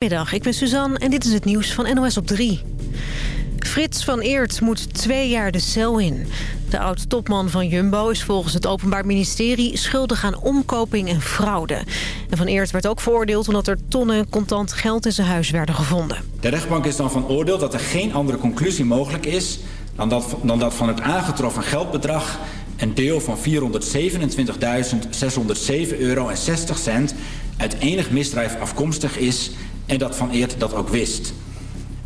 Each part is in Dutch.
Goedemiddag, ik ben Suzanne en dit is het nieuws van NOS op 3. Frits van Eert moet twee jaar de cel in. De oud-topman van Jumbo is volgens het Openbaar Ministerie... schuldig aan omkoping en fraude. En van Eert werd ook veroordeeld omdat er tonnen contant geld in zijn huis werden gevonden. De rechtbank is dan van oordeel dat er geen andere conclusie mogelijk is... dan dat, dan dat van het aangetroffen geldbedrag een deel van 427.607 euro en 60 cent... uit enig misdrijf afkomstig is en dat Van Eert dat ook wist.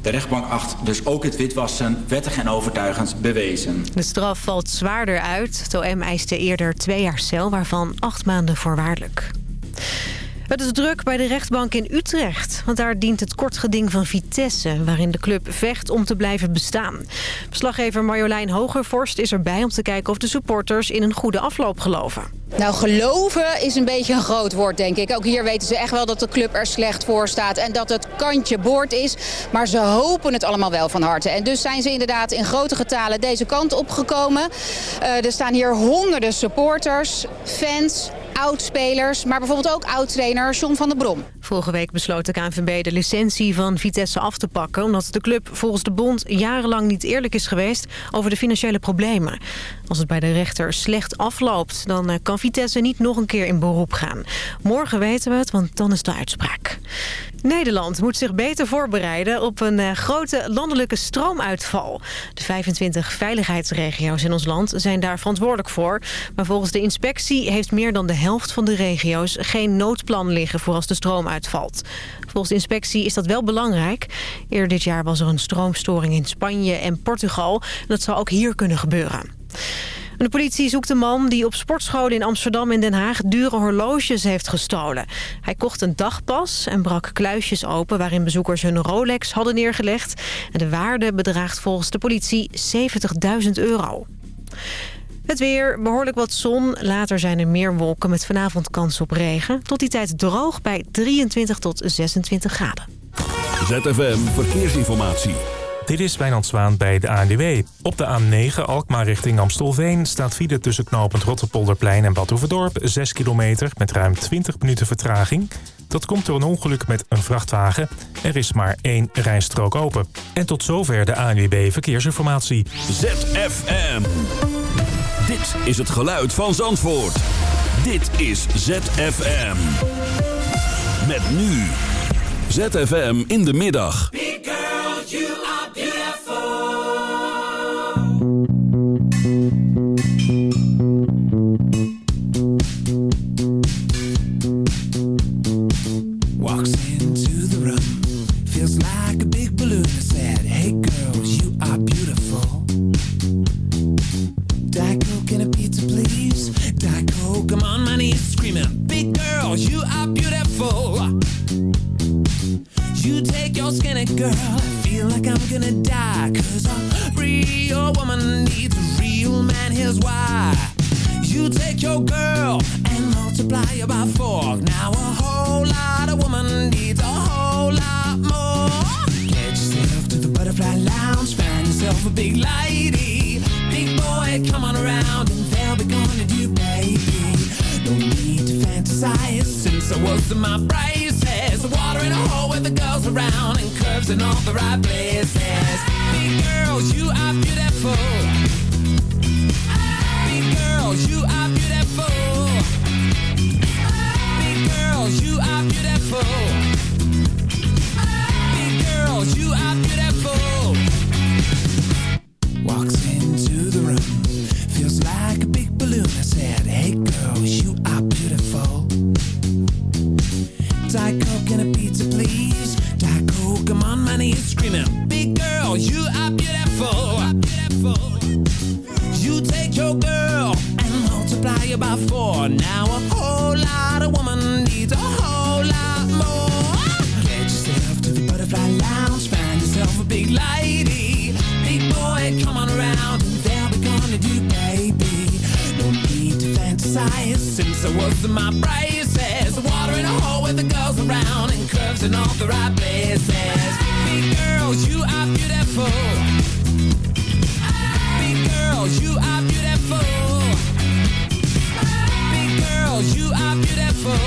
De rechtbank acht dus ook het witwassen wettig en overtuigend bewezen. De straf valt zwaarder uit. Het OM eiste eerder twee jaar cel, waarvan acht maanden voorwaardelijk. Het is druk bij de rechtbank in Utrecht. Want daar dient het kortgeding van Vitesse... waarin de club vecht om te blijven bestaan. Verslaggever Marjolein Hogervorst is erbij om te kijken... of de supporters in een goede afloop geloven. Nou, geloven is een beetje een groot woord, denk ik. Ook hier weten ze echt wel dat de club er slecht voor staat... en dat het kantje boord is. Maar ze hopen het allemaal wel van harte. En dus zijn ze inderdaad in grote getalen deze kant opgekomen. Uh, er staan hier honderden supporters, fans oudspelers, maar bijvoorbeeld ook oud-trainer John van der Brom. Vorige week besloot de KNVB de licentie van Vitesse af te pakken... omdat de club volgens de bond jarenlang niet eerlijk is geweest over de financiële problemen. Als het bij de rechter slecht afloopt, dan eh, kan Vitesse niet nog een keer in beroep gaan. Morgen weten we het, want dan is de uitspraak. Nederland moet zich beter voorbereiden op een uh, grote landelijke stroomuitval. De 25 veiligheidsregio's in ons land zijn daar verantwoordelijk voor. Maar volgens de inspectie heeft meer dan de helft van de regio's geen noodplan liggen voor als de stroom uitvalt. Volgens de inspectie is dat wel belangrijk. Eerder dit jaar was er een stroomstoring in Spanje en Portugal. Dat zou ook hier kunnen gebeuren. De politie zoekt een man die op sportscholen in Amsterdam en Den Haag dure horloges heeft gestolen. Hij kocht een dagpas en brak kluisjes open waarin bezoekers hun Rolex hadden neergelegd. De waarde bedraagt volgens de politie 70.000 euro. Het weer, behoorlijk wat zon. Later zijn er meer wolken met vanavond kans op regen. Tot die tijd droog bij 23 tot 26 graden. ZFM Verkeersinformatie. Dit is Wijnand Zwaan bij de ANWB. Op de A9 Alkmaar richting Amstelveen staat file tussen knooppunt Rotterpolderplein en Badhoevedorp 6 kilometer met ruim 20 minuten vertraging. Dat komt door een ongeluk met een vrachtwagen. Er is maar één rijstrook open. En tot zover de ANWB Verkeersinformatie. ZFM. Dit is het geluid van Zandvoort. Dit is ZFM. Met nu. ZFM in de middag. Girl, I feel like I'm gonna die. Cause a real woman needs a real man, here's why. You take your girl and multiply her by four. Now a whole lot of woman needs a whole lot more. Get yourself to the butterfly lounge Find yourself a big lady. Big boy, come on around And they'll be gonna do, baby No need to fantasize. Since I was in my braces Water in a hole with the girls around And curves in all the right places. Big girls, you are beautiful. Big girls, you are beautiful. Big girls, you are beautiful. Big girls, you are So what's in my braces. Water in a hole with the girls around And curves in all the right places. Big girls, you are beautiful. Big girls, you are beautiful. Big girls, you are beautiful.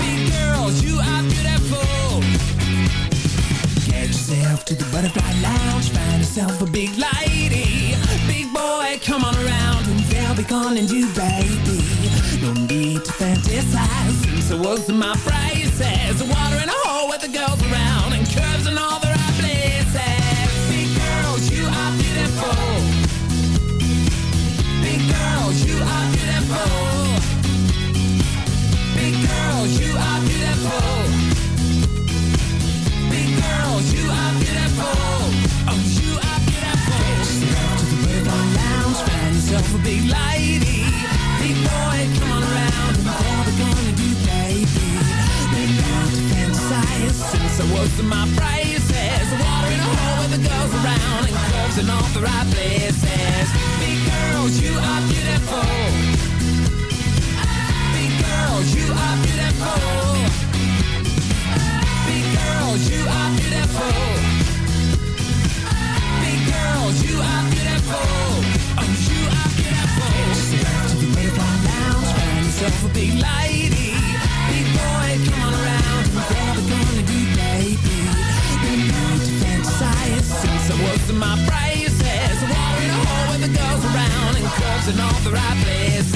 Big girls, you are beautiful. Get yourself to the butterfly lounge. Find yourself a big life raise my prices. Water in a hole with the girls around and curves in all the right places. Big girls, you are beautiful. Big girls, you are beautiful. Big girls, you are beautiful. Big girls, you are beautiful. Oh, you are beautiful. Step to the Playboy Lounge, find yourself a big lady most of my phrases. Water in a hole with the girls around and curves in all the right places. Big girls, you are beautiful. Big girls, you are beautiful. Big girls, you are beautiful. Big girls, you are beautiful. Oh, you are beautiful. Step to the red line lounge, find yourself a big lady So what's my prices? War in a hole when the girls around and curves in all the right places.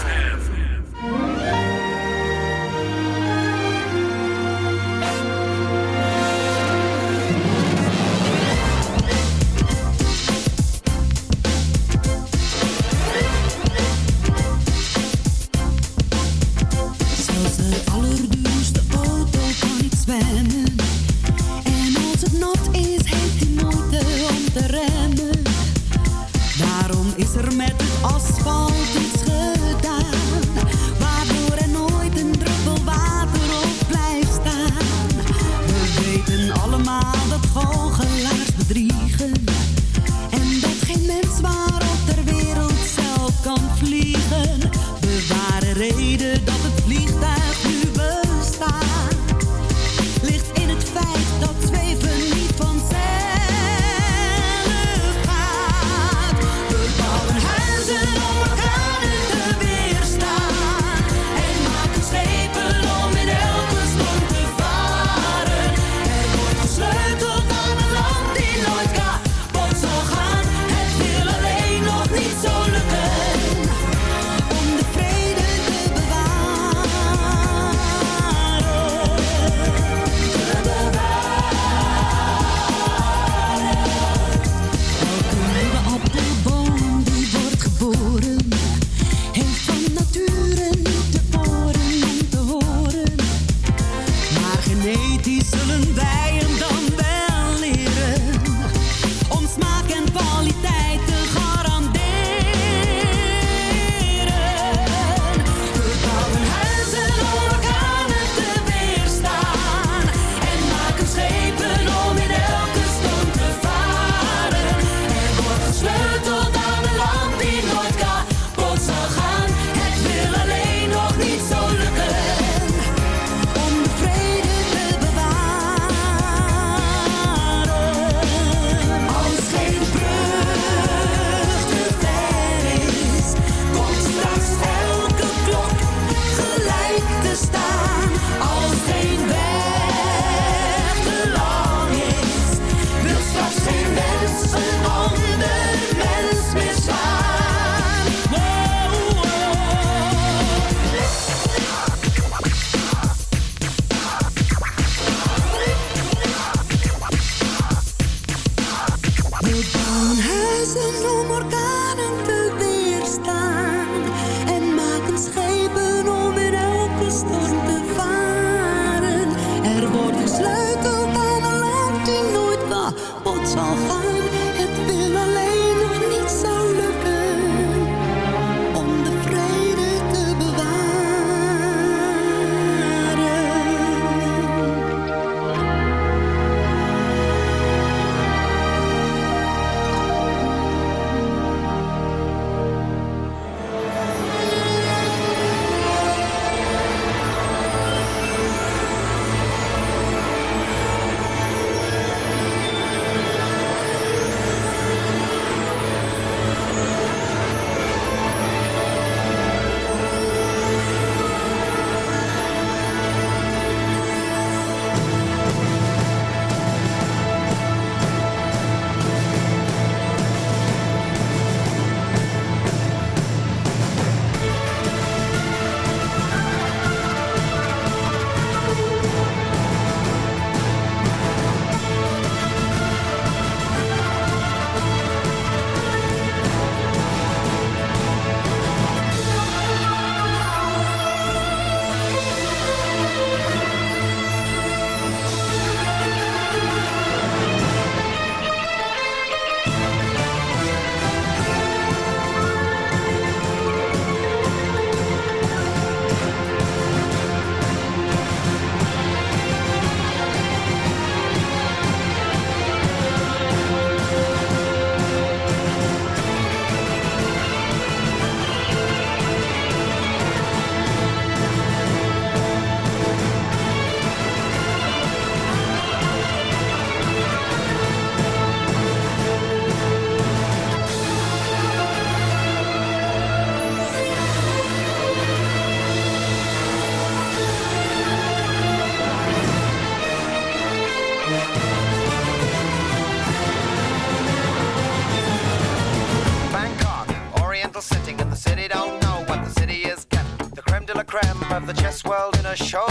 the show.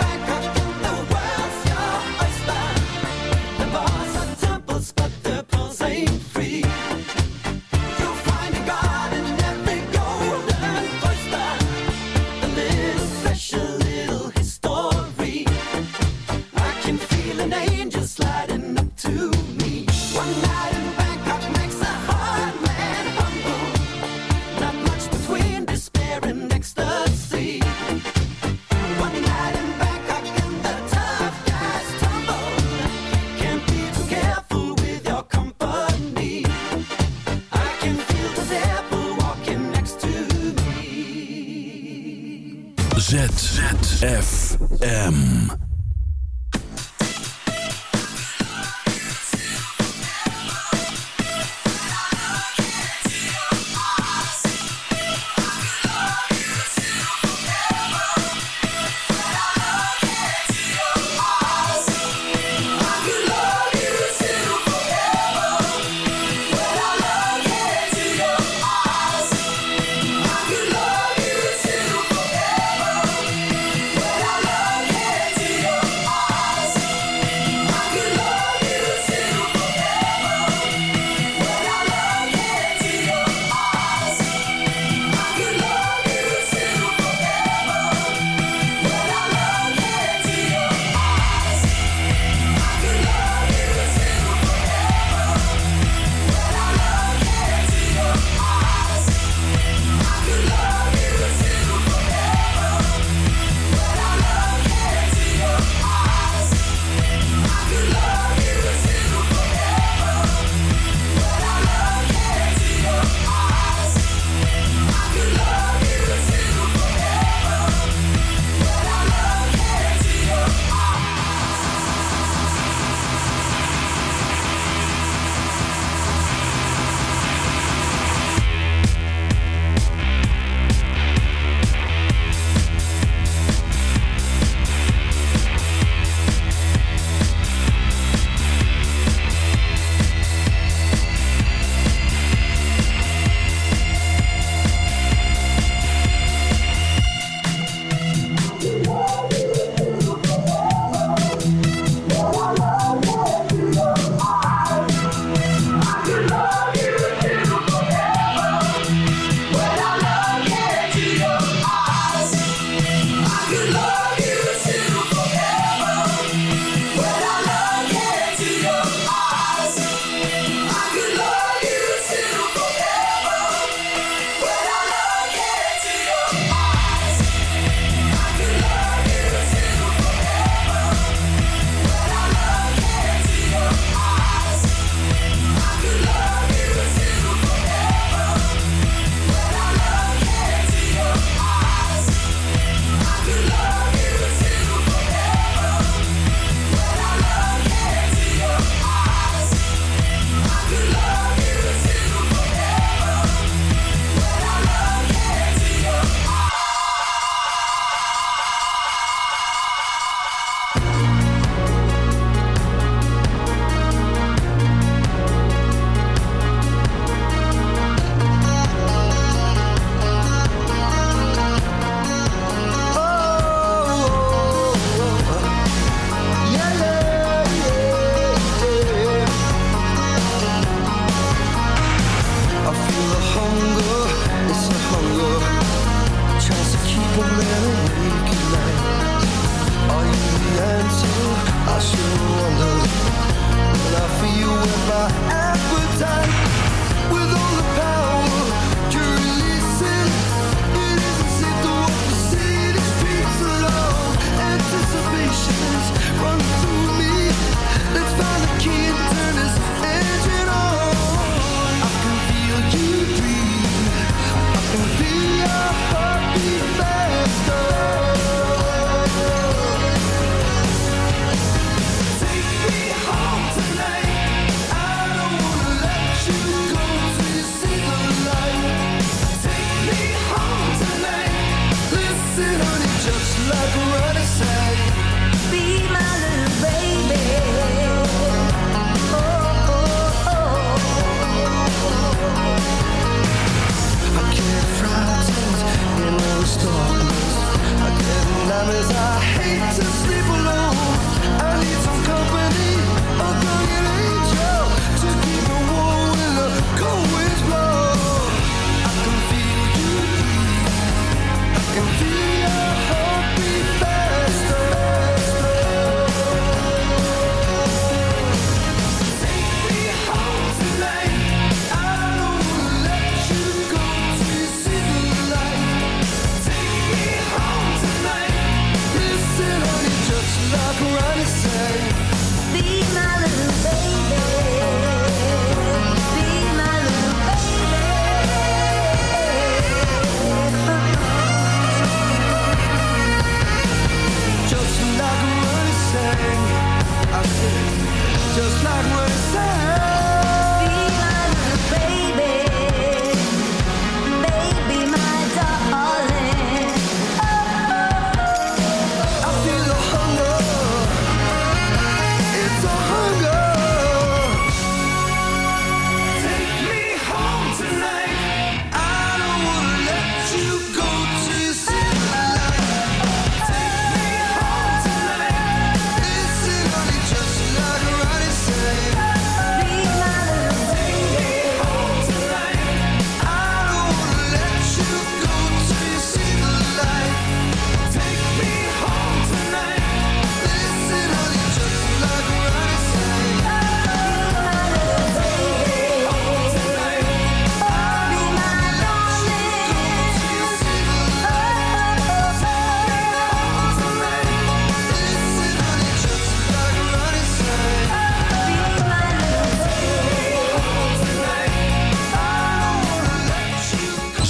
time I hate to see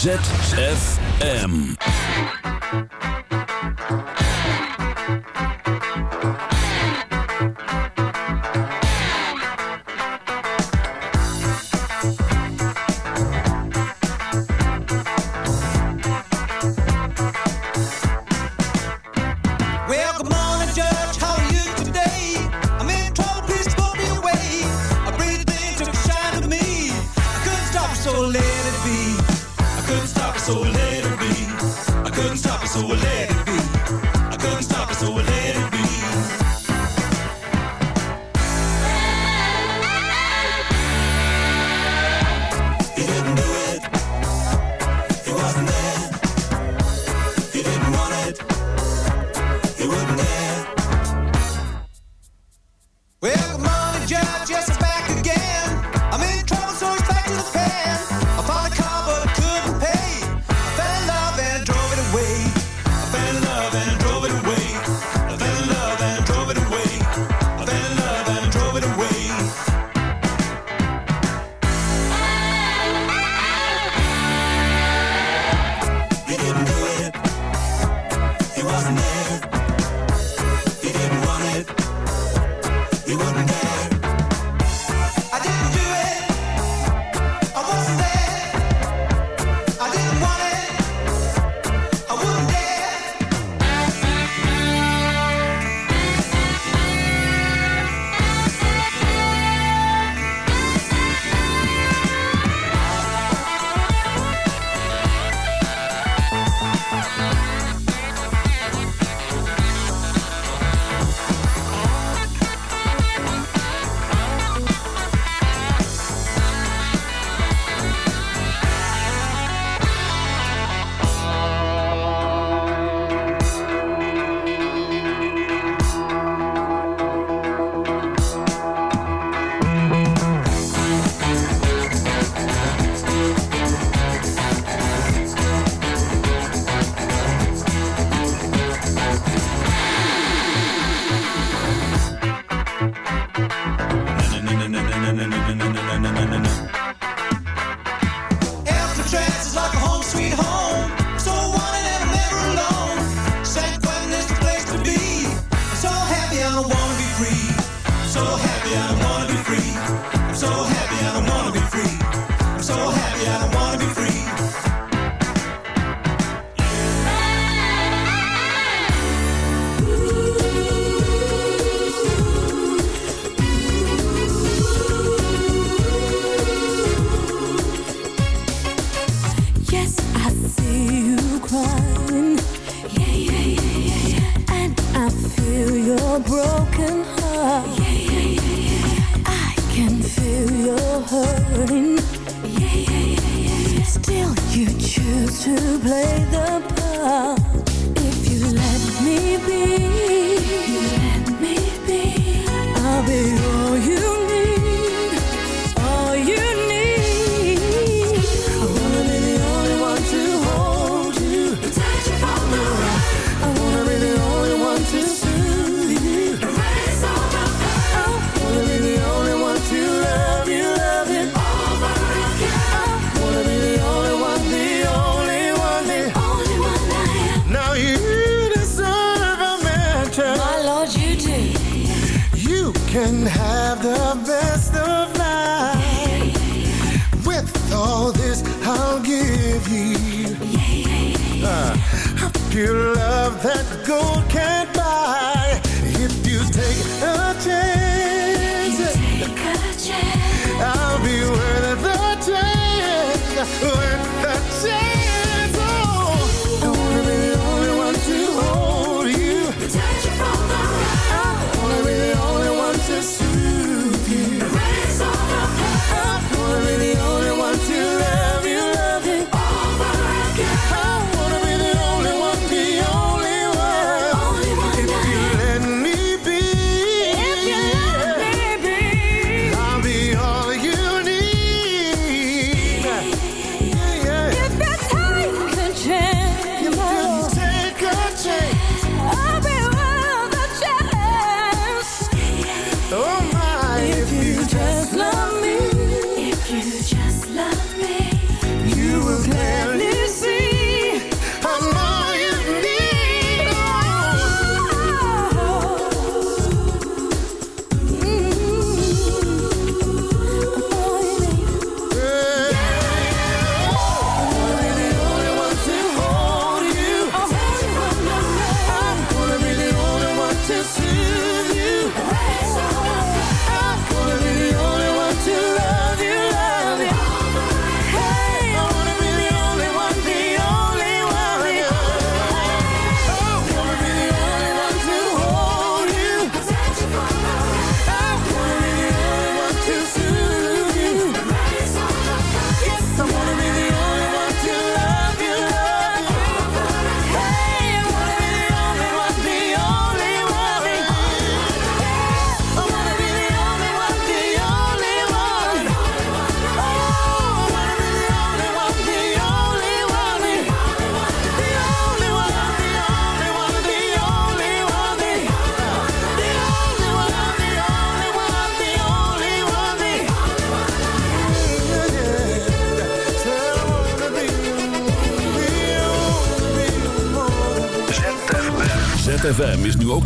ZFM.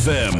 ZFM.